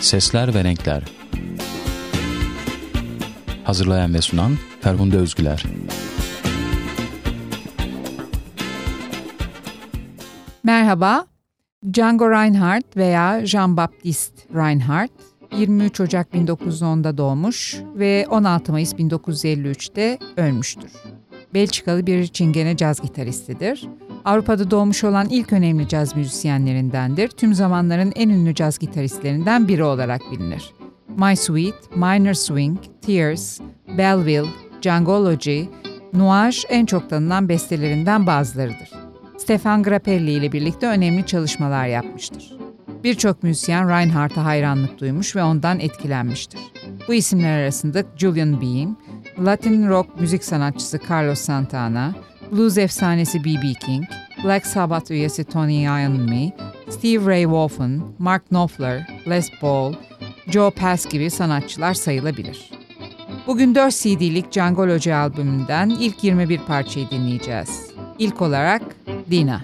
Sesler ve Renkler Hazırlayan ve sunan Ferhunde Özgüler Merhaba, Django Reinhardt veya Jean-Baptiste Reinhardt 23 Ocak 1910'da doğmuş ve 16 Mayıs 1953'te ölmüştür. Belçikalı bir çingene caz gitaristidir. Avrupa'da doğmuş olan ilk önemli caz müzisyenlerindendir. Tüm zamanların en ünlü caz gitaristlerinden biri olarak bilinir. My Sweet, Minor Swing, Tears, Belleville, Djangology, Nuage en çok tanınan bestelerinden bazılarıdır. Stefan Grappelli ile birlikte önemli çalışmalar yapmıştır. Birçok müzisyen Reinhardt'a hayranlık duymuş ve ondan etkilenmiştir. Bu isimler arasında Julian Beam, Latin rock müzik sanatçısı Carlos Santana, blues efsanesi B.B. King, Black Sabbath üyesi Tony Iommi, Steve Ray Vaughan, Mark Knopfler, Les Paul, Joe Pass gibi sanatçılar sayılabilir. Bugün 4 CD'lik Django Logi albümünden ilk 21 parçayı dinleyeceğiz. İlk olarak Dina.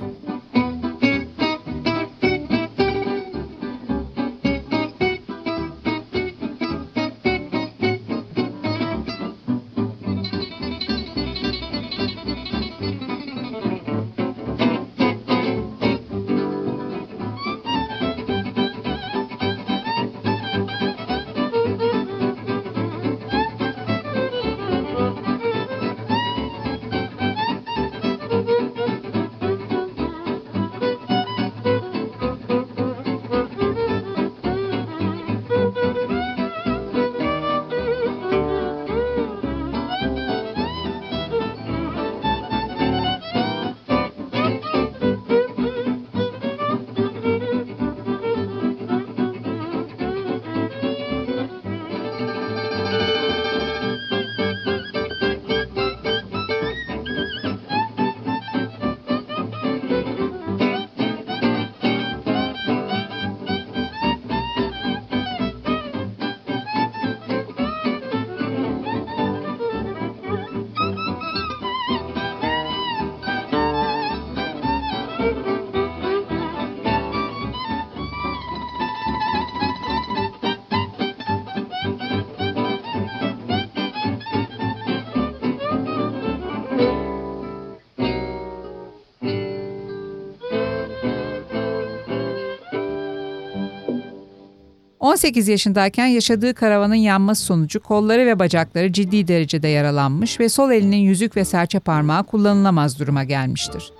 18 yaşındayken yaşadığı karavanın yanması sonucu kolları ve bacakları ciddi derecede yaralanmış ve sol elinin yüzük ve serçe parmağı kullanılamaz duruma gelmiştir.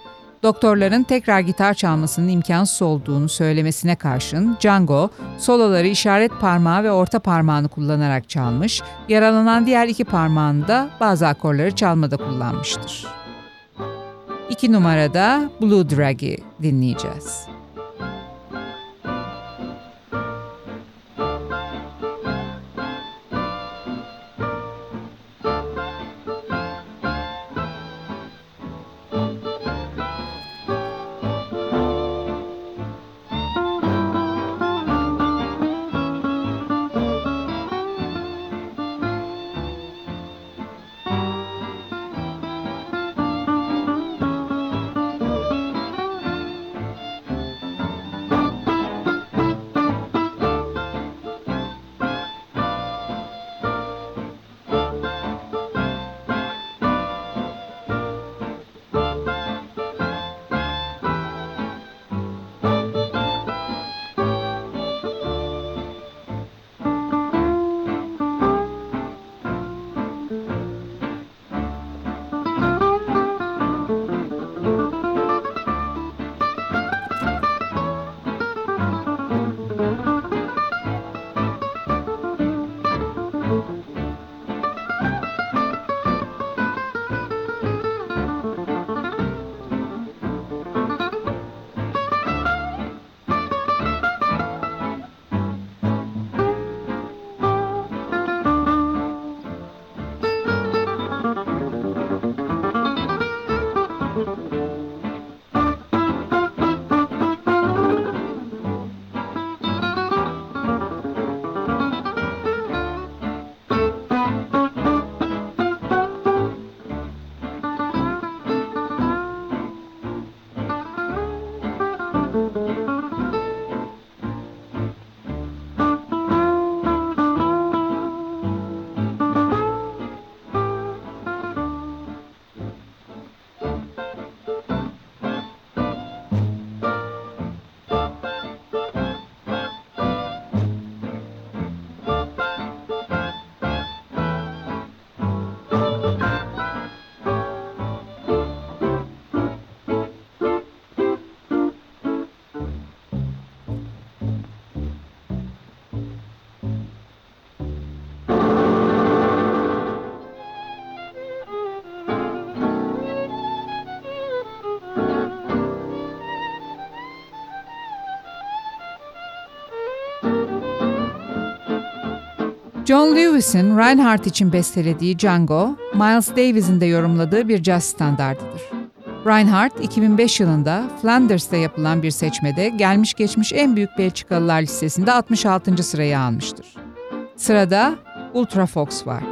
Doktorların tekrar gitar çalmasının imkansız olduğunu söylemesine karşın Django, soloları işaret parmağı ve orta parmağını kullanarak çalmış, yaralanan diğer iki parmağını da bazı akorları çalmada kullanmıştır. İki numarada Blue Drag'i dinleyeceğiz. John Lewis'in Reinhardt için bestelediği Django, Miles Davis'in de yorumladığı bir jazz standardıdır. Reinhardt 2005 yılında Flanders'ta yapılan bir seçmede gelmiş geçmiş en büyük Belçikalılar listesinde 66. sırayı almıştır. Sırada Ultra Fox var.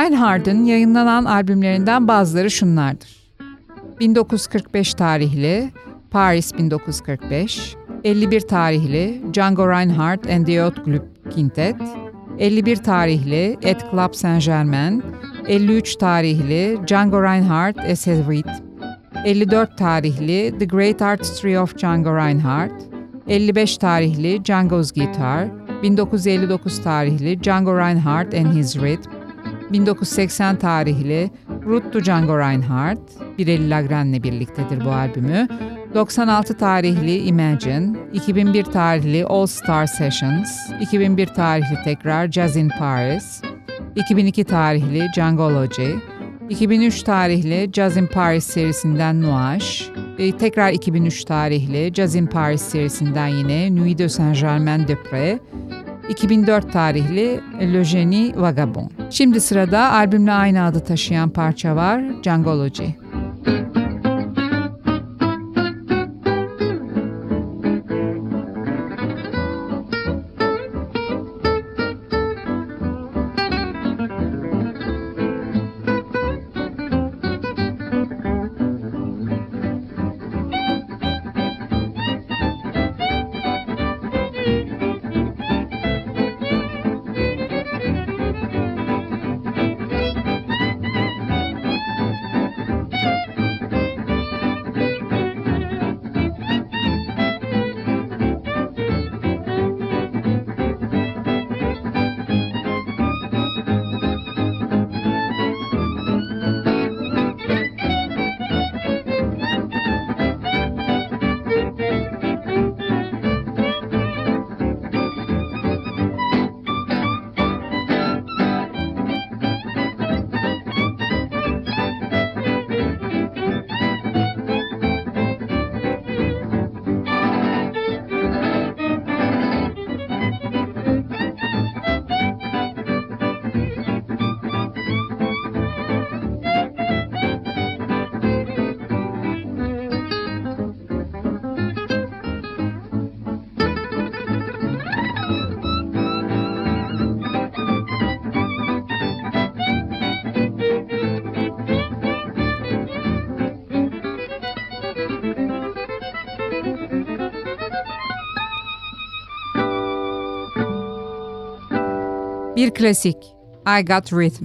Reinhardt'ın yayınlanan albümlerinden bazıları şunlardır. 1945 tarihli Paris 1945, 51 tarihli Django Reinhardt and the Club Quintet, 51 tarihli At Club Saint Germain, 53 tarihli Django Reinhardt as Heavy 54 tarihli The Great Artistry of Django Reinhardt, 55 tarihli Django's Guitar, 1959 tarihli Django Reinhardt and His Rhythm, 1980 tarihli to Django Reinhardt, Birelli Lagren'le birliktedir bu albümü. 96 tarihli Imagine, 2001 tarihli All Star Sessions, 2001 tarihli tekrar Jazz in Paris, 2002 tarihli Djangology, 2003 tarihli Jazz in Paris serisinden Nuages, e, tekrar 2003 tarihli Jazz in Paris serisinden yine Nuit de Saint-Germain-de-Prés, 2004 tarihli Le Genie Vagabond. Şimdi sırada albümle aynı adı taşıyan parça var, Djangology. Bir klasik I Got Rhythm.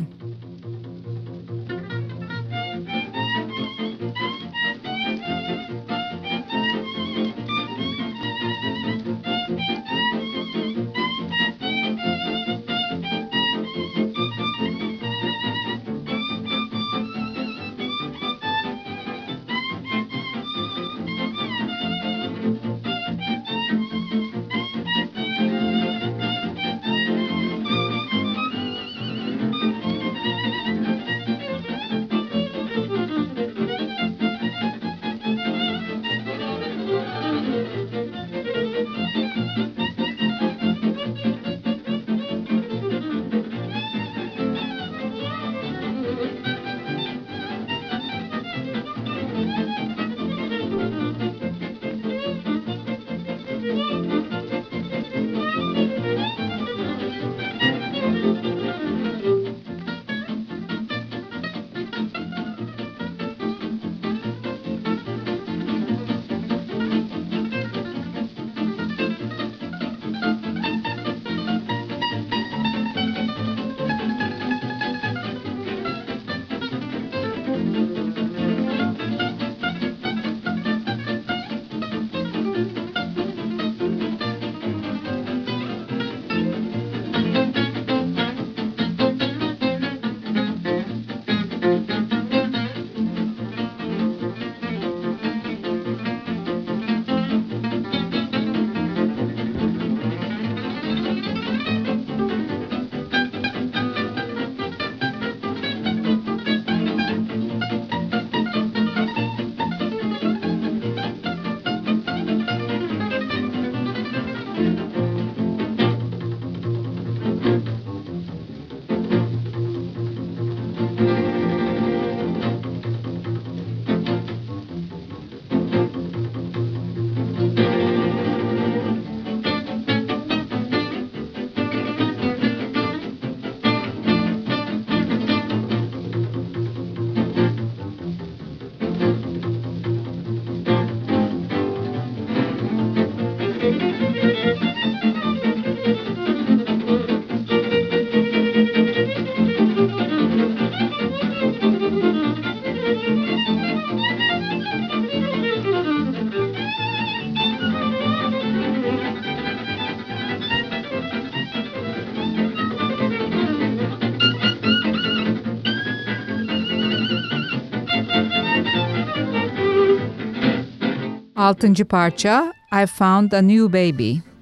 Altıncı parça I Found a New Baby.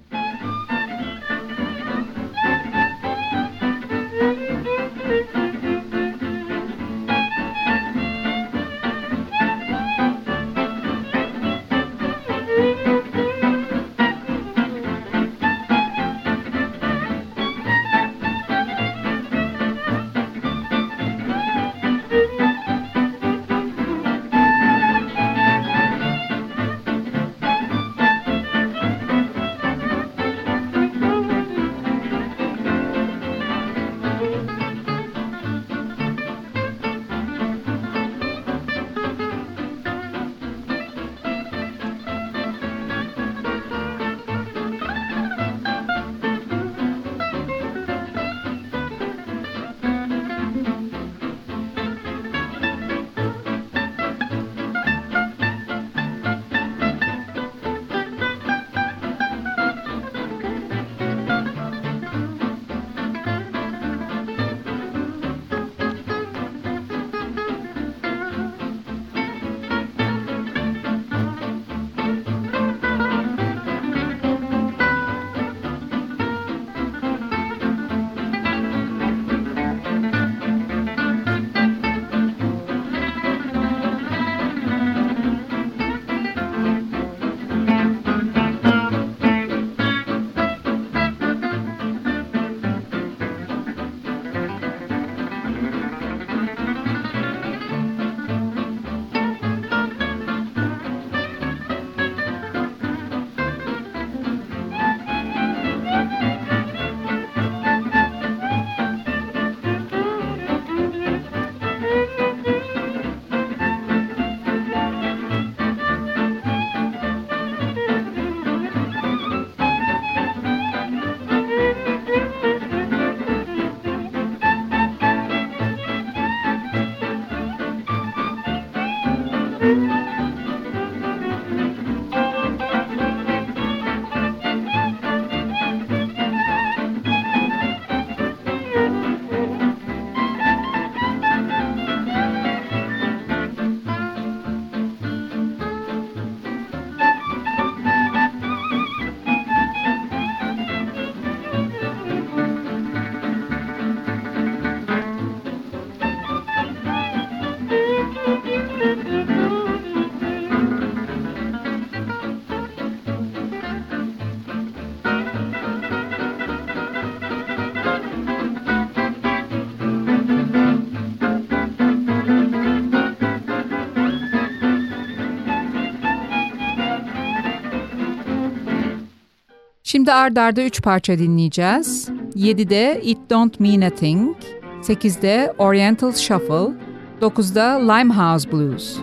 Şimdi ard arda 3 parça dinleyeceğiz. 7'de It Don't Mean a Thing, 8'de Oriental Shuffle, 9'da Limehouse Blues.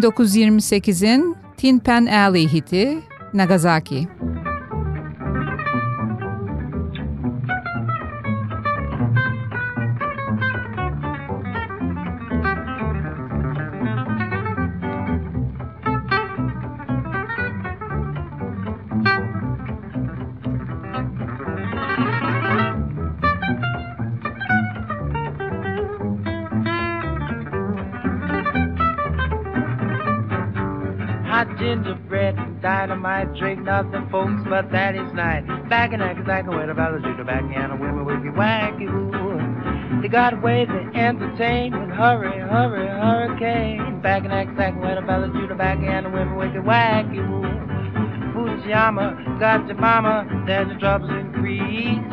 1928'in Tin Pan Alley hiti Nagasaki. Dynamite, drink nothing, folks, but that is night. Back in Nagasaki, where the fellas do the back and the women wicky wacky woo. They got away to entertain with hurry, hurry, hurricane. Back in Nagasaki, where the fellas do the back and the women wicky wacky woo. Fujiyama, got your mama, then the troubles increase.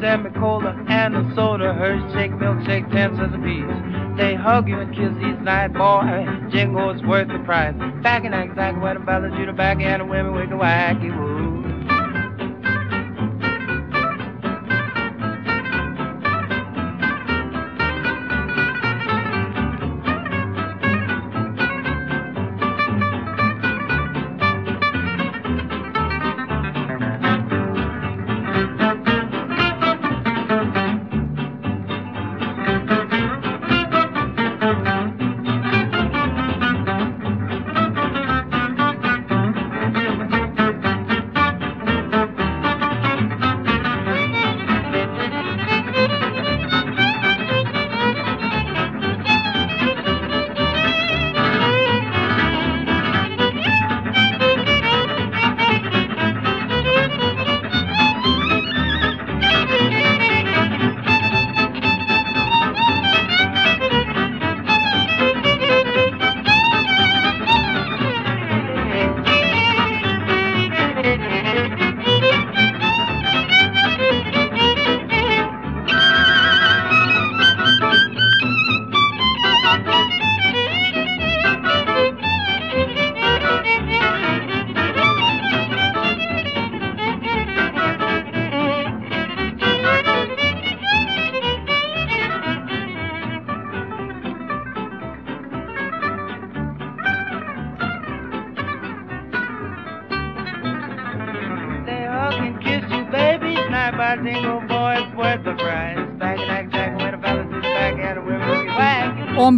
Semi-cola and the soda, Hershey shake, milkshake, ten cents a piece. They hug you and kiss each night, boy. Jingo's worth the price. Back in Nagasaki, where the fellas do the back and the women wicky wacky woo. They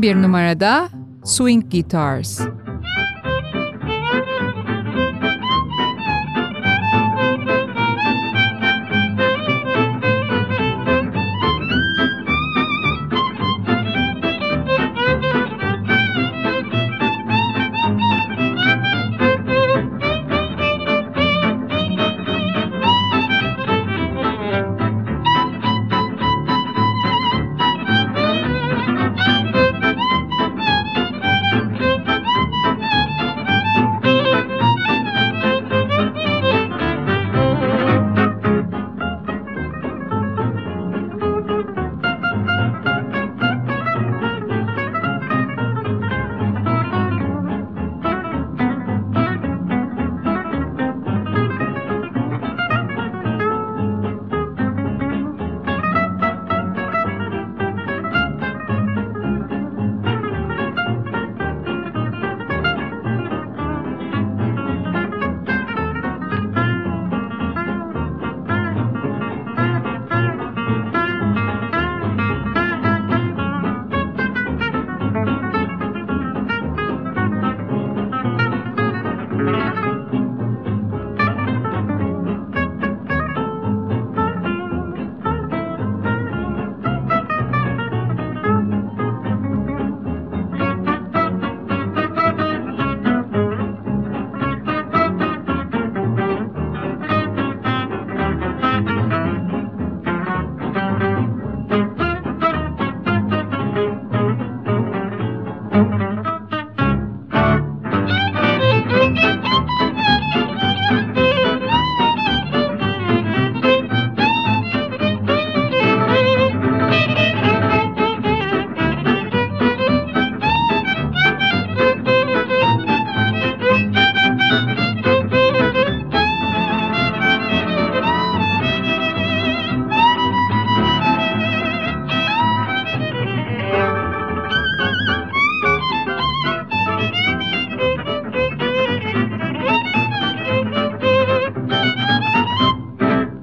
11 numarada Swing Guitars.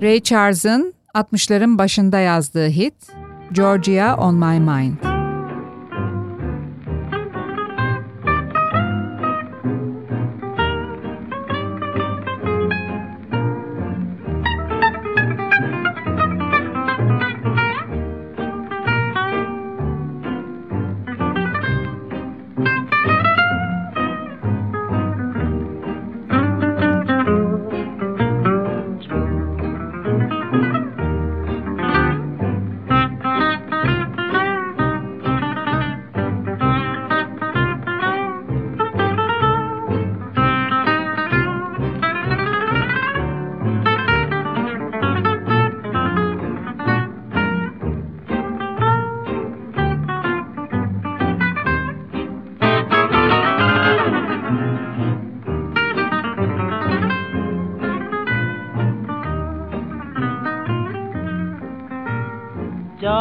Ray Charles'ın 60'ların başında yazdığı hit Georgia on My Mind.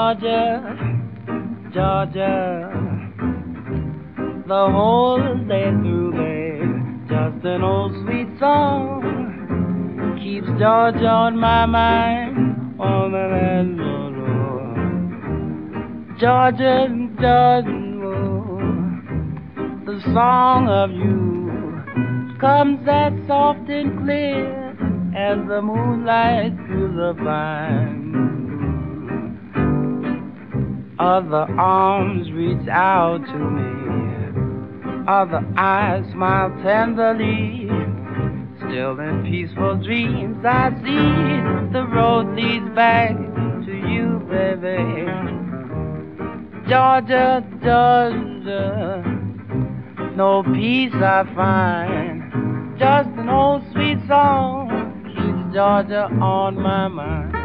Georgia, Georgia, the whole day through there. Just an old sweet song keeps Georgia on my mind on the land Georgia, Georgia, the song of you comes that soft and clear as the moonlight through the vine. Other arms reach out to me. Other eyes smile tenderly. Still in peaceful dreams, I see the road leads back to you, baby. Georgia, Georgia, no peace I find. Just an old sweet song keeps Georgia on my mind.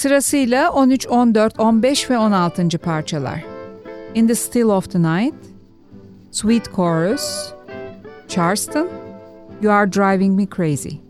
Sırasıyla 13, 14, 15 ve 16. parçalar. In the Still of the Night, Sweet Chorus, Charleston, You Are Driving Me Crazy.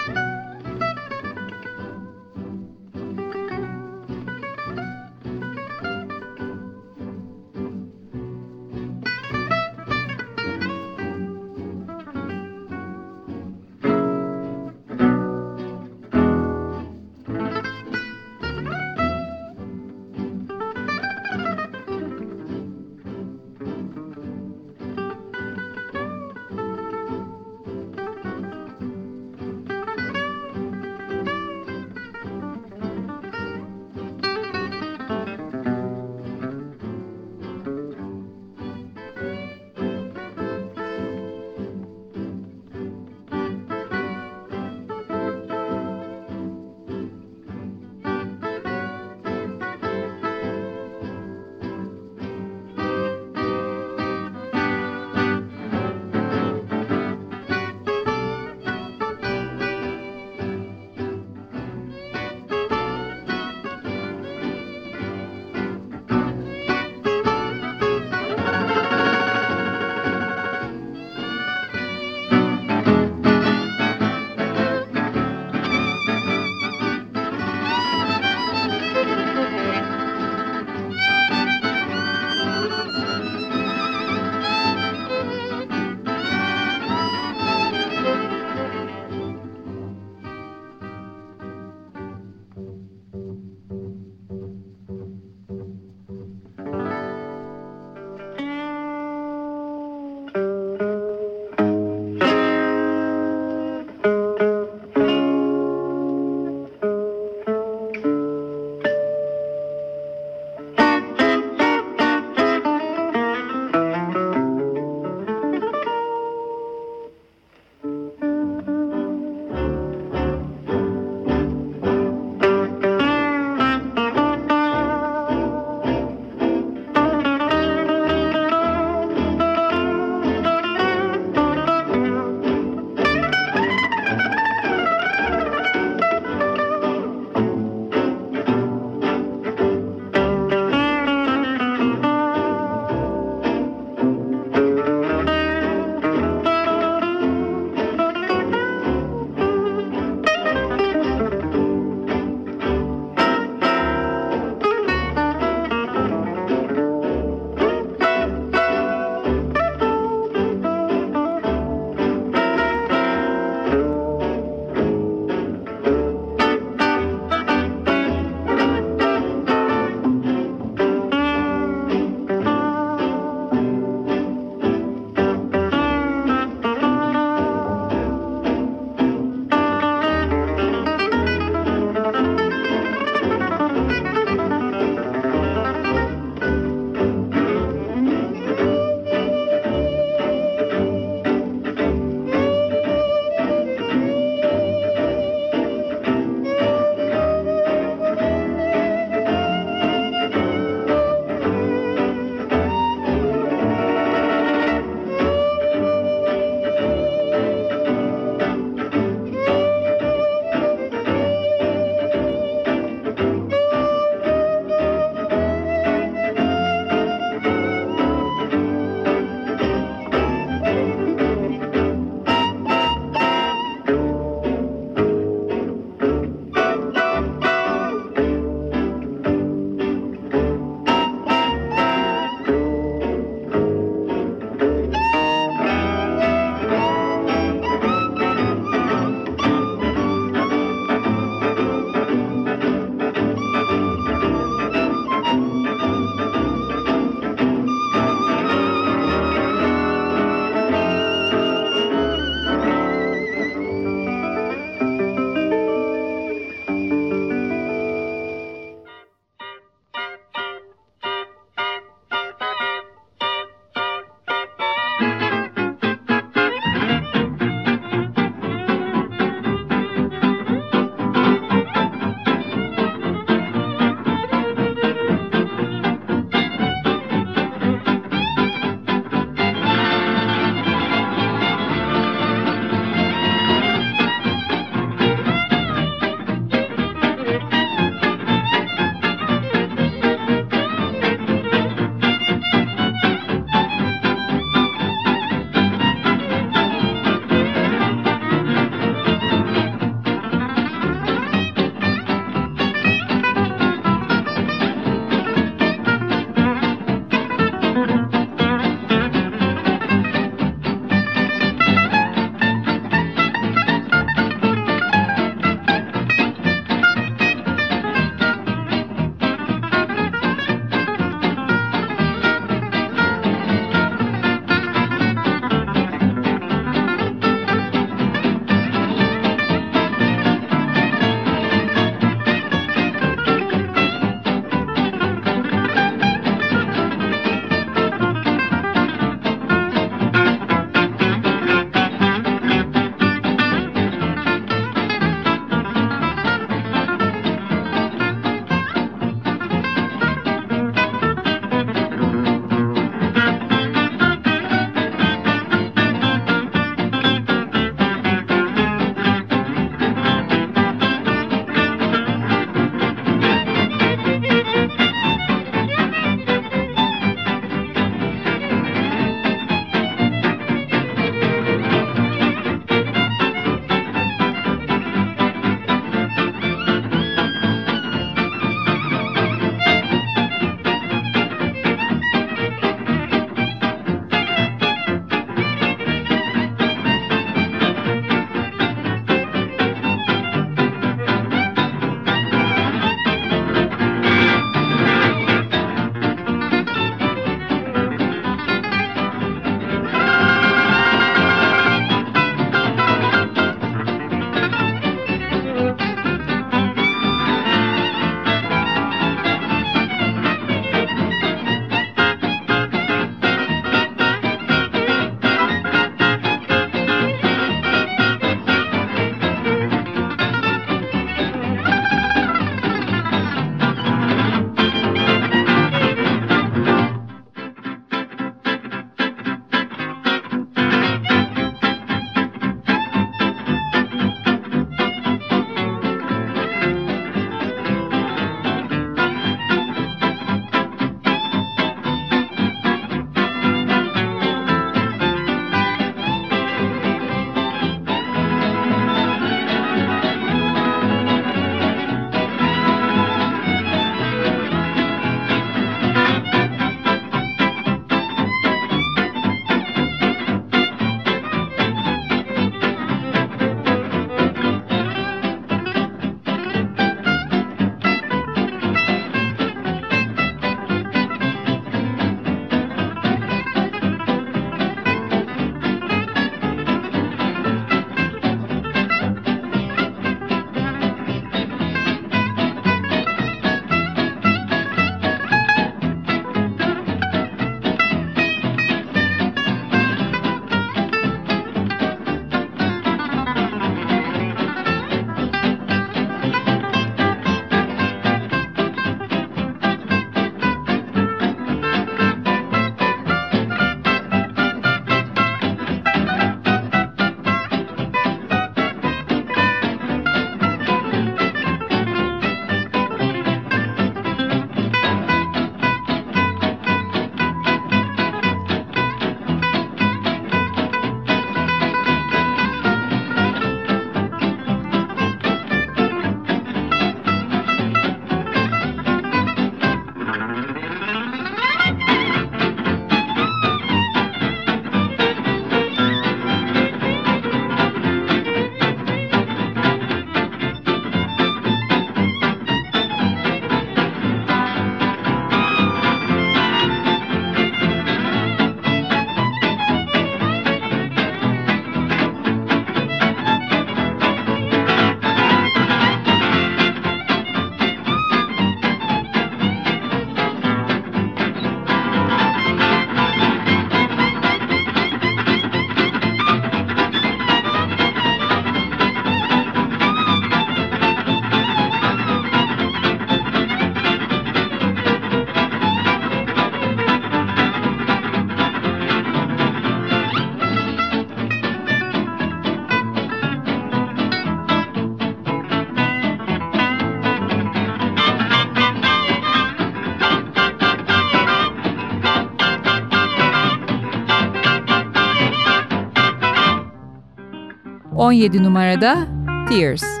17 numarada Tears.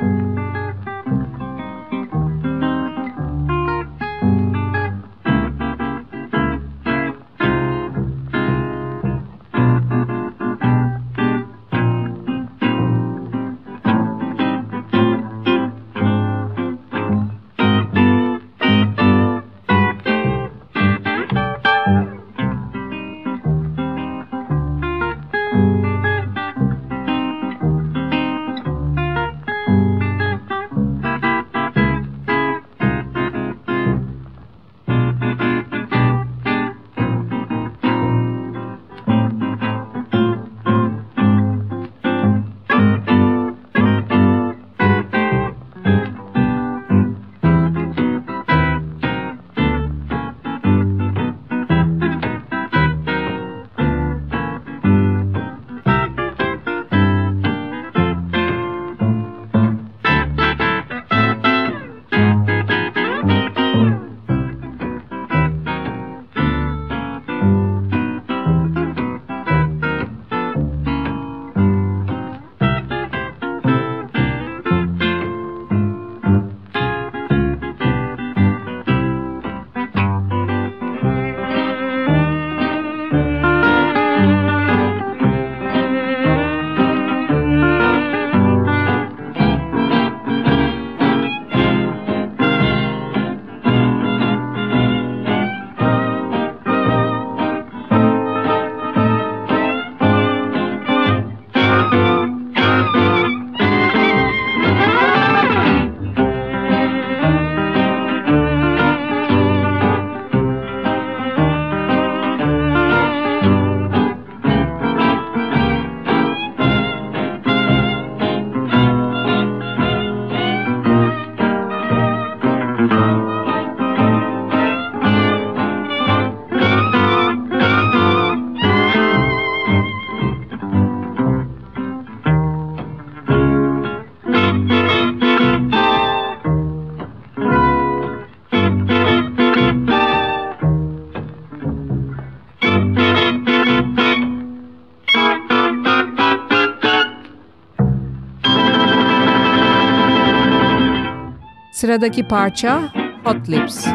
Sıradaki parça Hot Lips.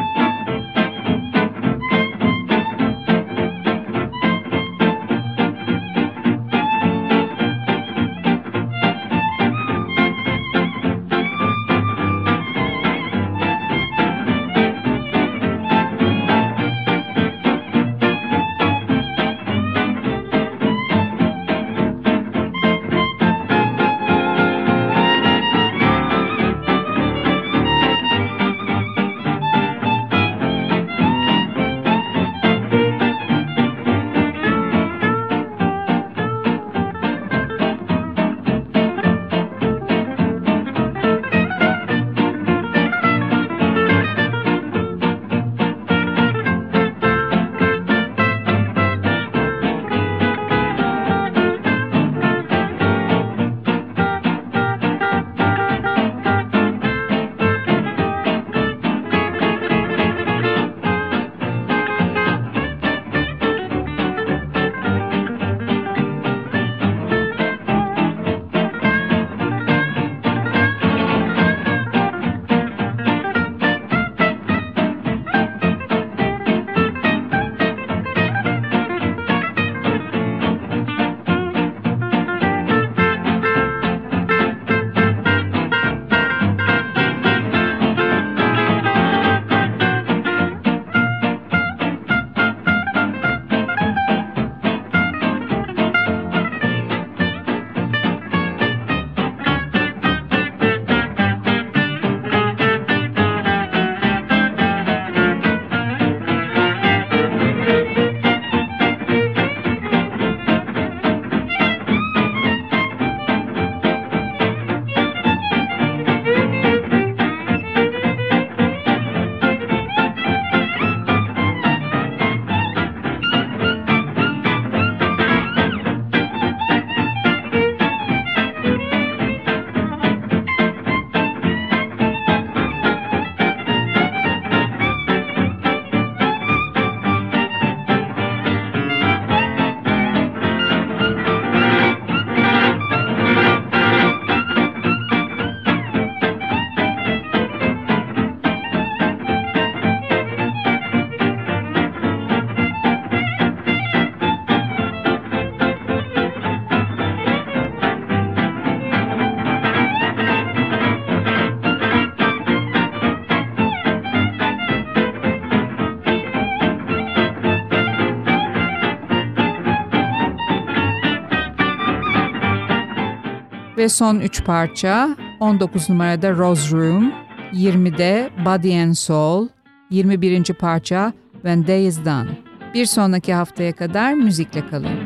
Ve son 3 parça 19 numarada Rose Room, 20'de Body and Soul, 21. parça When Day Is Done. Bir sonraki haftaya kadar müzikle kalın.